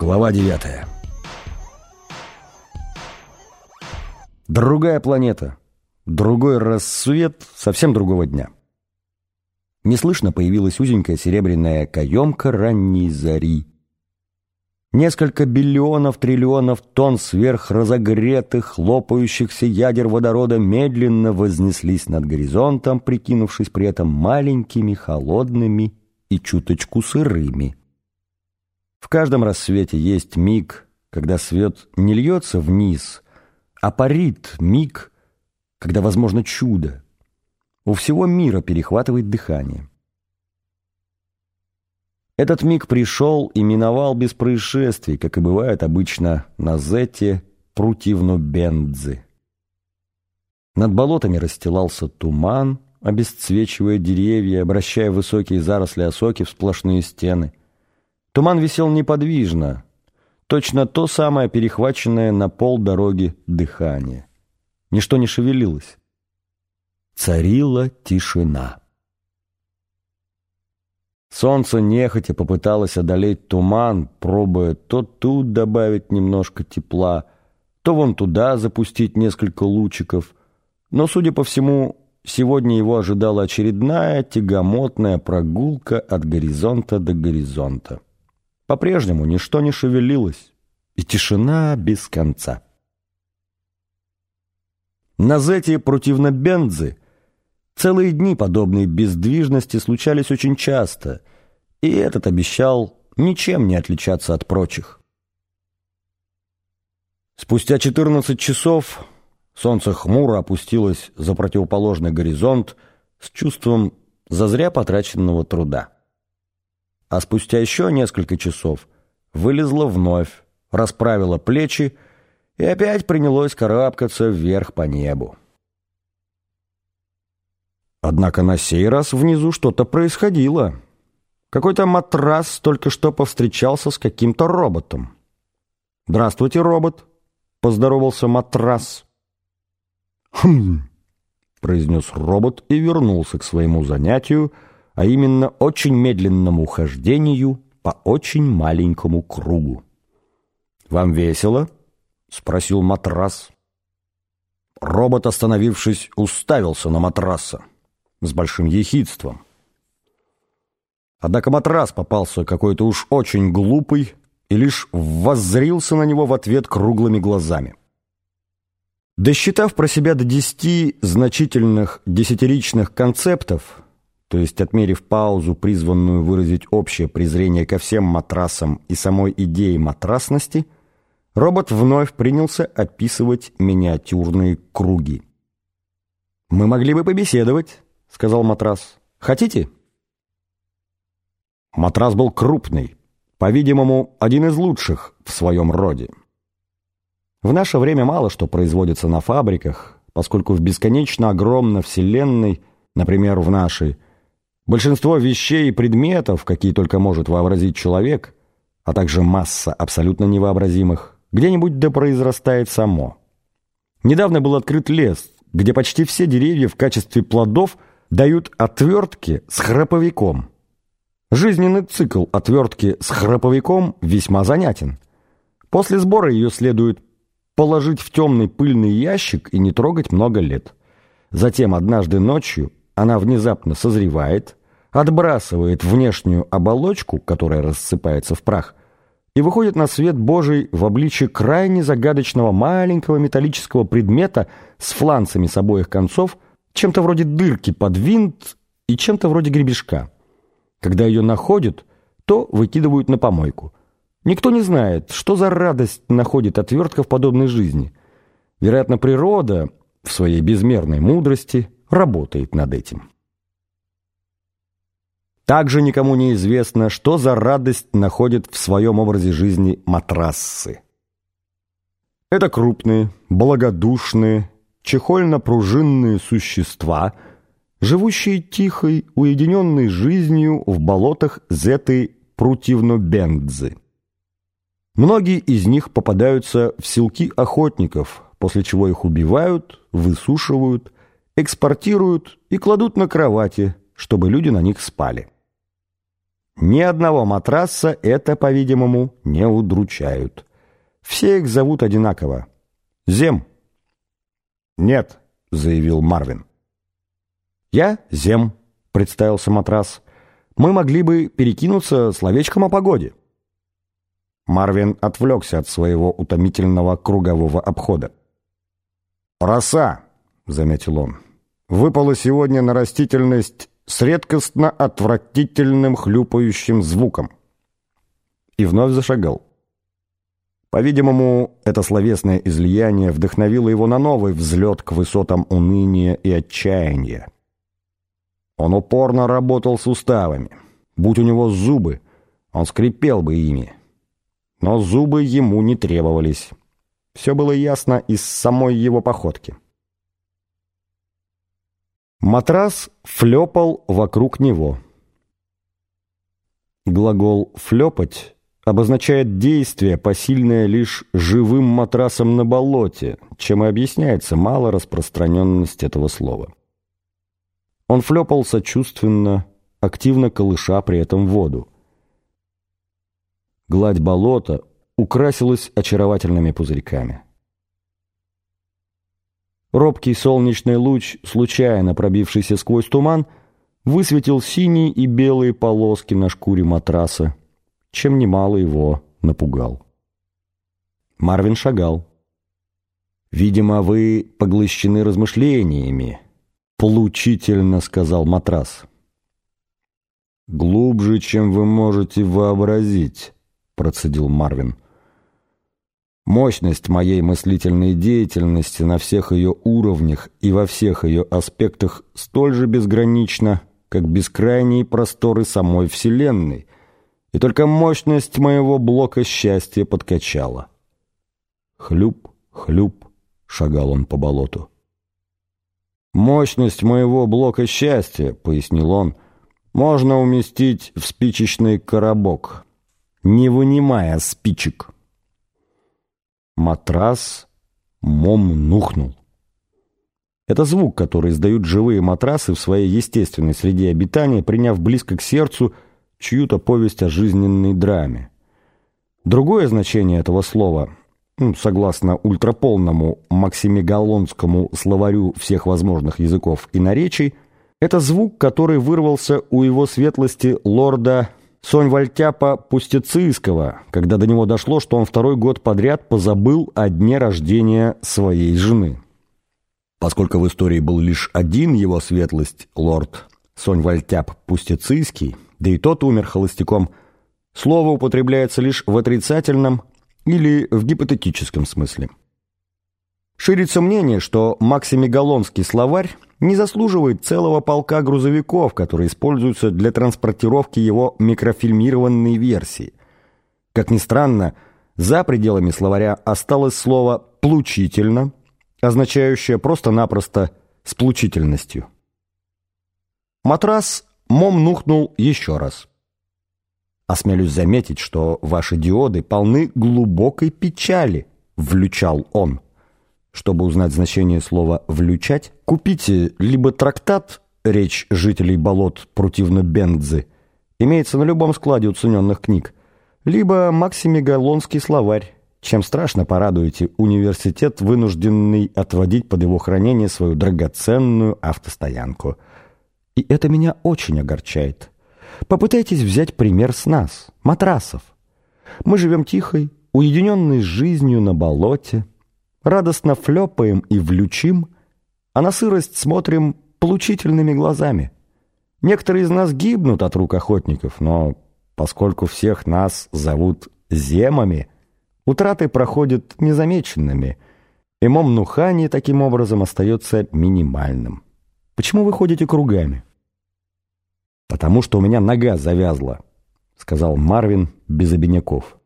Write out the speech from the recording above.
Глава девятая. Другая планета. Другой рассвет совсем другого дня. Неслышно появилась узенькая серебряная каемка ранней зари. Несколько биллионов триллионов тонн сверхразогретых, хлопающихся ядер водорода медленно вознеслись над горизонтом, прикинувшись при этом маленькими, холодными и чуточку сырыми. В каждом рассвете есть миг, когда свет не льется вниз, а парит миг, когда возможно чудо. У всего мира перехватывает дыхание. Этот миг пришел и миновал без происшествий, как и бывает обычно на Зете Прутивно-Бендзы. Над болотами расстилался туман, обесцвечивая деревья, обращая высокие заросли осоки в сплошные стены. Туман висел неподвижно, точно то самое перехваченное на пол дороги дыхание. Ничто не шевелилось. Царила тишина. Солнце нехотя попыталось одолеть туман, пробуя то тут добавить немножко тепла, то вон туда запустить несколько лучиков. Но, судя по всему, сегодня его ожидала очередная тягомотная прогулка от горизонта до горизонта. По-прежнему ничто не шевелилось, и тишина без конца. На Зете противно Бензы целые дни подобной бездвижности случались очень часто, и этот обещал ничем не отличаться от прочих. Спустя 14 часов солнце хмуро опустилось за противоположный горизонт с чувством зазря потраченного труда а спустя еще несколько часов вылезла вновь, расправила плечи и опять принялось карабкаться вверх по небу. Однако на сей раз внизу что-то происходило. Какой-то матрас только что повстречался с каким-то роботом. «Здравствуйте, робот!» — поздоровался матрас. «Хм!» — произнес робот и вернулся к своему занятию — а именно очень медленному хождению по очень маленькому кругу. «Вам весело?» — спросил матрас. Робот, остановившись, уставился на матраса с большим ехидством. Однако матрас попался какой-то уж очень глупый и лишь воззрился на него в ответ круглыми глазами. Досчитав про себя до десяти значительных десятиричных концептов, то есть отмерив паузу, призванную выразить общее презрение ко всем матрасам и самой идее матрасности, робот вновь принялся описывать миниатюрные круги. «Мы могли бы побеседовать», — сказал матрас. «Хотите?» Матрас был крупный, по-видимому, один из лучших в своем роде. В наше время мало что производится на фабриках, поскольку в бесконечно огромной вселенной, например, в нашей, Большинство вещей и предметов, какие только может вообразить человек, а также масса абсолютно невообразимых, где-нибудь да произрастает само. Недавно был открыт лес, где почти все деревья в качестве плодов дают отвертки с храповиком. Жизненный цикл отвертки с храповиком весьма занятен. После сбора ее следует положить в темный пыльный ящик и не трогать много лет. Затем однажды ночью она внезапно созревает, отбрасывает внешнюю оболочку, которая рассыпается в прах, и выходит на свет Божий в обличье крайне загадочного маленького металлического предмета с фланцами с обоих концов, чем-то вроде дырки под винт и чем-то вроде гребешка. Когда ее находят, то выкидывают на помойку. Никто не знает, что за радость находит отвертка в подобной жизни. Вероятно, природа в своей безмерной мудрости работает над этим. Также никому не известно, что за радость находят в своем образе жизни матрассы. Это крупные, благодушные чехольно-пружинные существа, живущие тихой, уединенной жизнью в болотах Зеты Прутивно-Бендзы. Многие из них попадаются в селки охотников, после чего их убивают, высушивают, экспортируют и кладут на кровати, чтобы люди на них спали. Ни одного матраса это, по-видимому, не удручают. Все их зовут одинаково. Зем. «Нет», — заявил Марвин. «Я Зем», — представился матрас. «Мы могли бы перекинуться словечком о погоде». Марвин отвлекся от своего утомительного кругового обхода. «Роса», — заметил он, — «выпала сегодня на растительность с редкостно отвратительным хлюпающим звуком». И вновь зашагал. По-видимому, это словесное излияние вдохновило его на новый взлет к высотам уныния и отчаяния. Он упорно работал суставами. Будь у него зубы, он скрипел бы ими. Но зубы ему не требовались. Все было ясно из самой его походки. Матрас флепал вокруг него. Глагол «флепать» обозначает действие, посильное лишь живым матрасом на болоте, чем и объясняется мало распространенность этого слова. Он флепал сочувственно, активно колыша при этом воду. Гладь болота украсилась очаровательными пузырьками. Робкий солнечный луч, случайно пробившийся сквозь туман, высветил синие и белые полоски на шкуре матраса, чем немало его напугал. Марвин шагал. «Видимо, вы поглощены размышлениями», — получительно сказал матрас. «Глубже, чем вы можете вообразить», — процедил Марвин. «Мощность моей мыслительной деятельности на всех ее уровнях и во всех ее аспектах столь же безгранична, как бескрайние просторы самой Вселенной, и только мощность моего блока счастья подкачала. Хлюп, хлюп, шагал он по болоту. «Мощность моего блока счастья», — пояснил он, — «можно уместить в спичечный коробок, не вынимая спичек». Матрас мом нухнул. Это звук, который издают живые матрасы в своей естественной среде обитания, приняв близко к сердцу — чью-то повесть о жизненной драме. Другое значение этого слова, ну, согласно ультраполному максимегалонскому словарю всех возможных языков и наречий, это звук, который вырвался у его светлости лорда Сонь-Вальтяпа Пустецийского, когда до него дошло, что он второй год подряд позабыл о дне рождения своей жены. Поскольку в истории был лишь один его светлость, лорд Сонь-Вальтяп Пустецийский, да и тот умер холостяком, слово употребляется лишь в отрицательном или в гипотетическом смысле. Ширится мнение, что максимегалонский словарь не заслуживает целого полка грузовиков, которые используются для транспортировки его микрофильмированной версии. Как ни странно, за пределами словаря осталось слово «плучительно», означающее просто-напросто «с плучительностью». Матрас Мом нухнул еще раз. «Осмелюсь заметить, что ваши диоды полны глубокой печали», — влючал он. Чтобы узнать значение слова «влючать», купите либо трактат «Речь жителей болот противно Бендзы», имеется на любом складе уцененных книг, либо Максимегалонский словарь, чем страшно порадуете университет, вынужденный отводить под его хранение свою драгоценную автостоянку — и это меня очень огорчает. Попытайтесь взять пример с нас, матрасов. Мы живем тихой, уединенной жизнью на болоте, радостно флепаем и влючим, а на сырость смотрим получительными глазами. Некоторые из нас гибнут от рук охотников, но поскольку всех нас зовут земами, утраты проходят незамеченными, и мом-нухани таким образом остается минимальным. Почему вы ходите кругами? «Потому что у меня нога завязла», — сказал Марвин без обиняков.